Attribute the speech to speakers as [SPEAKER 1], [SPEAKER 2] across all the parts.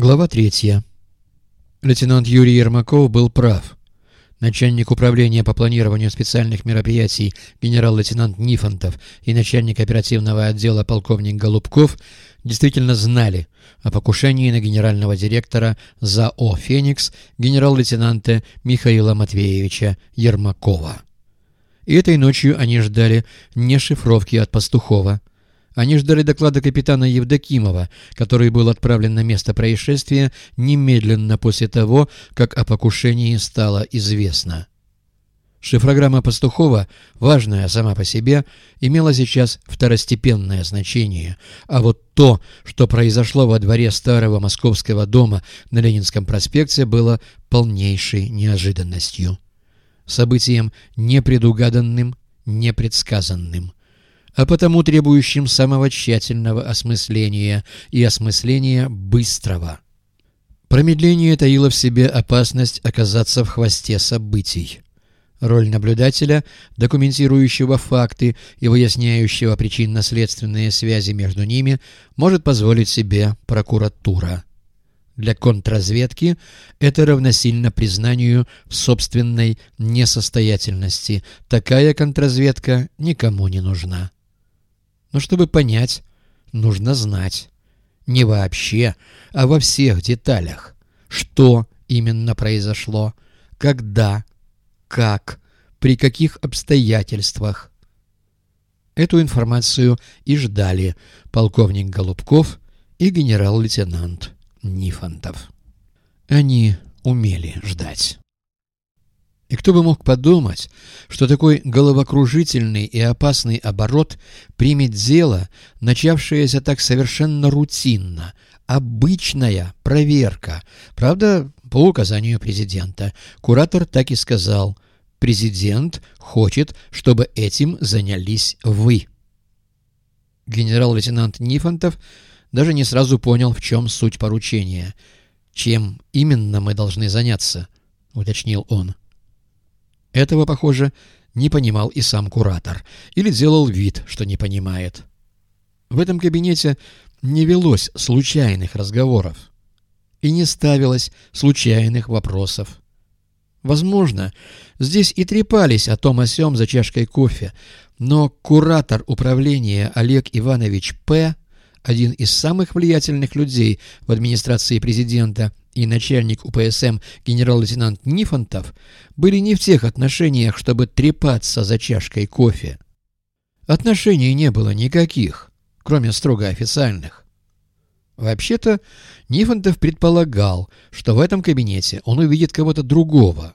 [SPEAKER 1] Глава третья. Лейтенант Юрий Ермаков был прав. Начальник управления по планированию специальных мероприятий генерал-лейтенант Нифонтов и начальник оперативного отдела полковник Голубков действительно знали о покушении на генерального директора ЗАО «Феникс» генерал-лейтенанта Михаила Матвеевича Ермакова. И этой ночью они ждали не шифровки от Пастухова, они ждали доклада капитана Евдокимова, который был отправлен на место происшествия немедленно после того, как о покушении стало известно. Шифрограмма Пастухова, важная сама по себе, имела сейчас второстепенное значение, а вот то, что произошло во дворе старого московского дома на Ленинском проспекте, было полнейшей неожиданностью. Событием непредугаданным, непредсказанным – а потому требующим самого тщательного осмысления и осмысления быстрого. Промедление таило в себе опасность оказаться в хвосте событий. Роль наблюдателя, документирующего факты и выясняющего причинно-следственные связи между ними, может позволить себе прокуратура. Для контрразведки это равносильно признанию в собственной несостоятельности. Такая контрразведка никому не нужна. Но чтобы понять, нужно знать. Не вообще, а во всех деталях. Что именно произошло, когда, как, при каких обстоятельствах. Эту информацию и ждали полковник Голубков и генерал-лейтенант Нифонтов. Они умели ждать. И кто бы мог подумать, что такой головокружительный и опасный оборот примет дело, начавшееся так совершенно рутинно, обычная проверка. Правда, по указанию президента. Куратор так и сказал. Президент хочет, чтобы этим занялись вы. Генерал-лейтенант Нифонтов даже не сразу понял, в чем суть поручения. «Чем именно мы должны заняться?» — уточнил он. Этого, похоже, не понимал и сам куратор, или делал вид, что не понимает. В этом кабинете не велось случайных разговоров и не ставилось случайных вопросов. Возможно, здесь и трепались о том о сём за чашкой кофе, но куратор управления Олег Иванович П., один из самых влиятельных людей в администрации президента и начальник УПСМ генерал-лейтенант Нифонтов были не в тех отношениях, чтобы трепаться за чашкой кофе. Отношений не было никаких, кроме строго официальных. Вообще-то, Нифонтов предполагал, что в этом кабинете он увидит кого-то другого.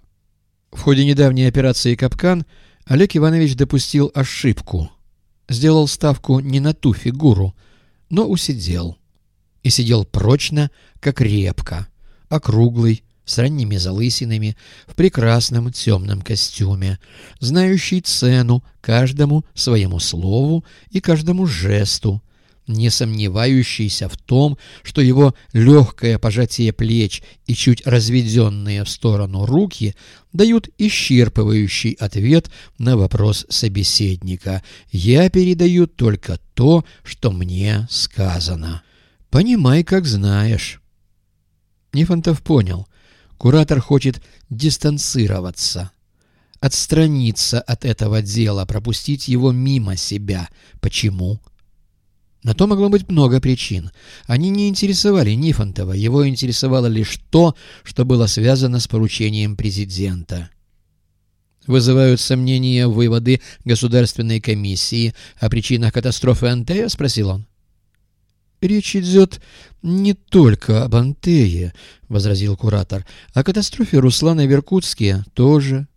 [SPEAKER 1] В ходе недавней операции «Капкан» Олег Иванович допустил ошибку. Сделал ставку не на ту фигуру, но усидел. И сидел прочно, как репка округлый, с ранними залысинами, в прекрасном темном костюме, знающий цену каждому своему слову и каждому жесту, не сомневающийся в том, что его легкое пожатие плеч и чуть разведенные в сторону руки дают исчерпывающий ответ на вопрос собеседника. «Я передаю только то, что мне сказано. Понимай, как знаешь». Нифонтов понял. Куратор хочет дистанцироваться, отстраниться от этого дела, пропустить его мимо себя. Почему? На то могло быть много причин. Они не интересовали Нифонтова, его интересовало лишь то, что было связано с поручением президента. «Вызывают сомнения выводы Государственной комиссии о причинах катастрофы Антея?» — спросил он. «Речь идет не только об Антее», — возразил куратор, — «о катастрофе Руслана в Иркутске тоже».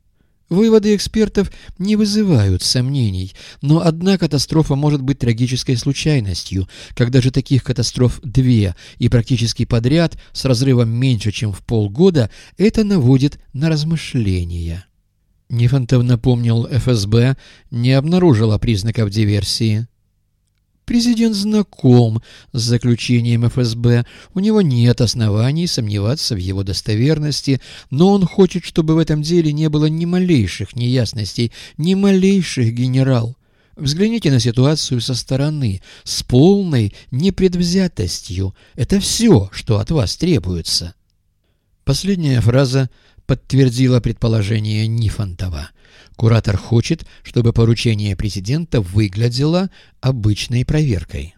[SPEAKER 1] Выводы экспертов не вызывают сомнений, но одна катастрофа может быть трагической случайностью. Когда же таких катастроф две и практически подряд с разрывом меньше, чем в полгода, это наводит на размышления. Нифонтов напомнил ФСБ, не обнаружила признаков диверсии. Президент знаком с заключением ФСБ, у него нет оснований сомневаться в его достоверности, но он хочет, чтобы в этом деле не было ни малейших неясностей, ни малейших генерал. Взгляните на ситуацию со стороны, с полной непредвзятостью. Это все, что от вас требуется. Последняя фраза подтвердила предположение Нифонтова. Куратор хочет, чтобы поручение президента выглядело обычной проверкой.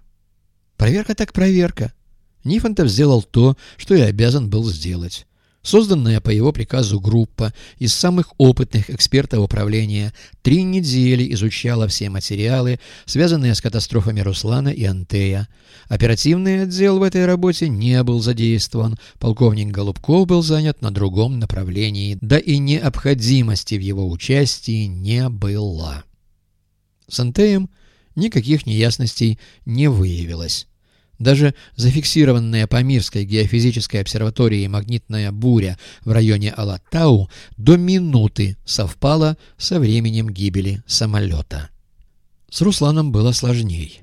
[SPEAKER 1] Проверка так проверка. Нифонтов сделал то, что и обязан был сделать. Созданная по его приказу группа из самых опытных экспертов управления три недели изучала все материалы, связанные с катастрофами Руслана и Антея. Оперативный отдел в этой работе не был задействован, полковник Голубков был занят на другом направлении, да и необходимости в его участии не было. С Антеем никаких неясностей не выявилось. Даже зафиксированная по Мирской геофизической обсерватории магнитная буря в районе Алатау до минуты совпала со временем гибели самолета. С Русланом было сложней.